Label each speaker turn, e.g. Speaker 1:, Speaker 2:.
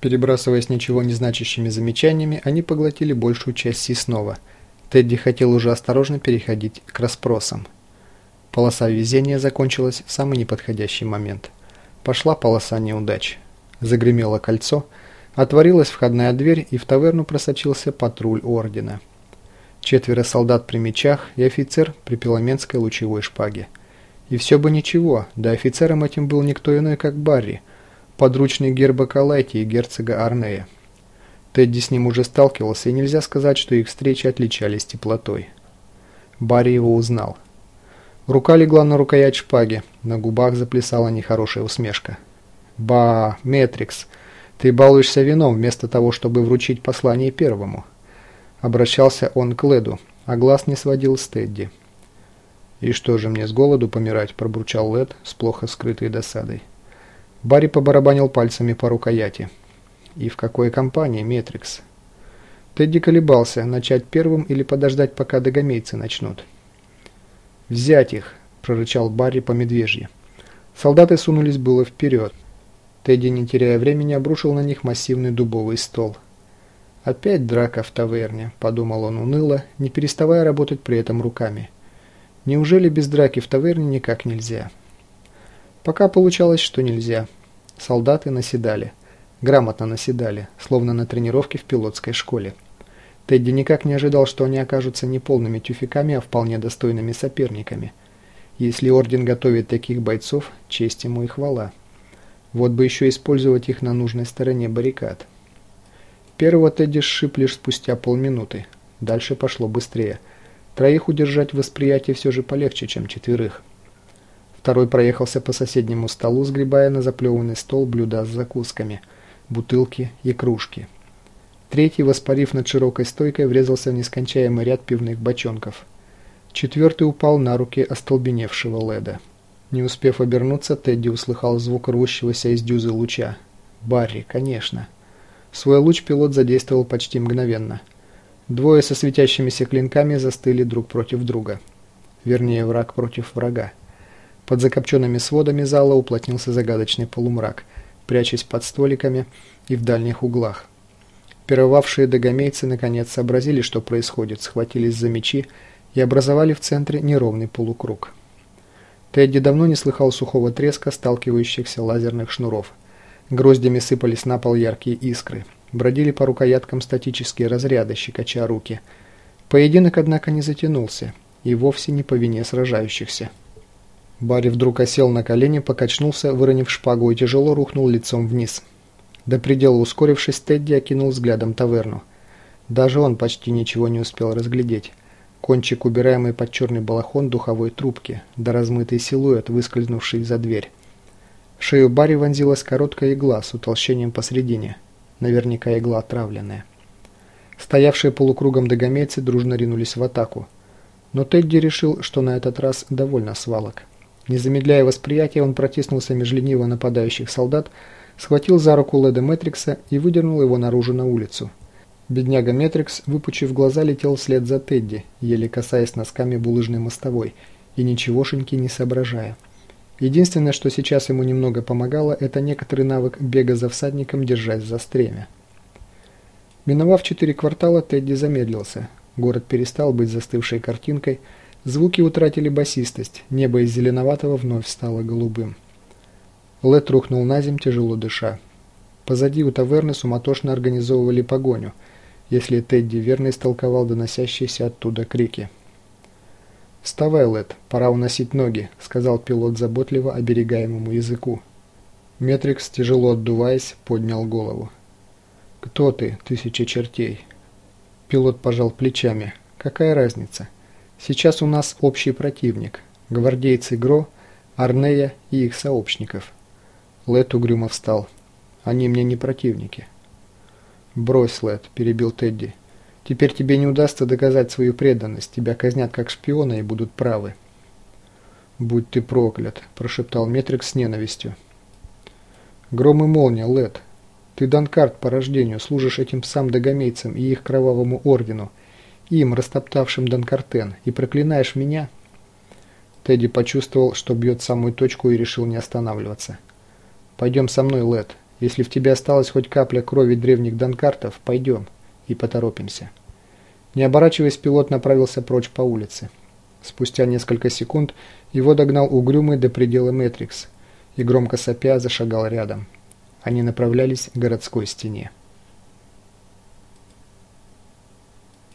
Speaker 1: Перебрасываясь ничего не значащими замечаниями, они поглотили большую часть съестного. Тедди хотел уже осторожно переходить к расспросам. Полоса везения закончилась в самый неподходящий момент. Пошла полоса неудач. Загремело кольцо, отворилась входная дверь, и в таверну просочился патруль ордена. Четверо солдат при мечах и офицер при пеломенской лучевой шпаге. И все бы ничего, да офицером этим был никто иной, как Барри, подручный герба Калайти и герцога Арнея. Тедди с ним уже сталкивался, и нельзя сказать, что их встречи отличались теплотой. Барри его узнал. Рука легла на рукоять шпаги, на губах заплясала нехорошая усмешка. «Ба, Метрикс, ты балуешься вином вместо того, чтобы вручить послание первому». Обращался он к Леду, а глаз не сводил с Тедди. «И что же мне с голоду помирать?» – пробурчал Лед с плохо скрытой досадой. Барри побарабанил пальцами по рукояти. «И в какой компании, Метрикс?» Тедди колебался, начать первым или подождать, пока догомейцы начнут. «Взять их!» – прорычал Барри по медвежье. Солдаты сунулись было вперед. Тедди, не теряя времени, обрушил на них массивный дубовый стол. «Опять драка в таверне», – подумал он уныло, не переставая работать при этом руками. Неужели без драки в таверне никак нельзя? Пока получалось, что нельзя. Солдаты наседали. Грамотно наседали, словно на тренировке в пилотской школе. Тедди никак не ожидал, что они окажутся не полными тюфяками, а вполне достойными соперниками. Если Орден готовит таких бойцов, честь ему и хвала. Вот бы еще использовать их на нужной стороне баррикад. Первого Тедди сшиб лишь спустя полминуты. Дальше пошло быстрее – Троих удержать в восприятии все же полегче, чем четверых. Второй проехался по соседнему столу, сгребая на заплеванный стол блюда с закусками, бутылки и кружки. Третий, воспарив над широкой стойкой, врезался в нескончаемый ряд пивных бочонков. Четвертый упал на руки остолбеневшего Леда. Не успев обернуться, Тедди услыхал звук рвущегося из дюзы луча. Барри, конечно. Свой луч пилот задействовал почти мгновенно – Двое со светящимися клинками застыли друг против друга. Вернее, враг против врага. Под закопченными сводами зала уплотнился загадочный полумрак, прячась под столиками и в дальних углах. Пировавшие догомейцы наконец сообразили, что происходит, схватились за мечи и образовали в центре неровный полукруг. Тедди давно не слыхал сухого треска сталкивающихся лазерных шнуров. Гроздями сыпались на пол яркие искры – Бродили по рукояткам статические разряды, щекоча руки. Поединок, однако, не затянулся, и вовсе не по вине сражающихся. Барри вдруг осел на колени, покачнулся, выронив шпагу и тяжело рухнул лицом вниз. До предела ускорившись, Тедди окинул взглядом таверну. Даже он почти ничего не успел разглядеть. Кончик, убираемый под черный балахон духовой трубки, да размытый силуэт, выскользнувший за дверь. В шею Барри вонзилась короткая игла с утолщением посредине – наверняка игла отравленная. Стоявшие полукругом догомейцы дружно ринулись в атаку. Но Тедди решил, что на этот раз довольно свалок. Не замедляя восприятия, он протиснулся меж лениво нападающих солдат, схватил за руку Леда Метрикса и выдернул его наружу на улицу. Бедняга Метрикс, выпучив глаза, летел вслед за Тедди, еле касаясь носками булыжной мостовой, и ничегошеньки не соображая. Единственное, что сейчас ему немного помогало, это некоторый навык бега за всадником, держась за стремя. Миновав четыре квартала, Тедди замедлился. Город перестал быть застывшей картинкой, звуки утратили басистость, небо из зеленоватого вновь стало голубым. Лед рухнул на земь, тяжело дыша. Позади у таверны суматошно организовывали погоню, если Тедди верно истолковал доносящиеся оттуда крики. «Вставай, Лэд, пора уносить ноги», — сказал пилот заботливо оберегаемому языку. Метрикс, тяжело отдуваясь, поднял голову. «Кто ты, тысяча чертей?» Пилот пожал плечами. «Какая разница? Сейчас у нас общий противник. Гвардейцы Гро, Арнея и их сообщников». Лэд угрюмо встал. «Они мне не противники». «Брось, Лэд», — перебил Тедди. Теперь тебе не удастся доказать свою преданность, тебя казнят как шпиона и будут правы. «Будь ты проклят», – прошептал Метрик с ненавистью. «Гром и молния, Лед. Ты Данкарт по рождению, служишь этим псам догомейцам и их кровавому ордену, им, растоптавшим Данкартен, и проклинаешь меня?» Тедди почувствовал, что бьет самую точку и решил не останавливаться. «Пойдем со мной, Лед. Если в тебе осталась хоть капля крови древних донкартов, пойдем и поторопимся». Не оборачиваясь, пилот направился прочь по улице. Спустя несколько секунд его догнал угрюмый до предела Мэтрикс и громко сопя зашагал рядом. Они направлялись к городской стене.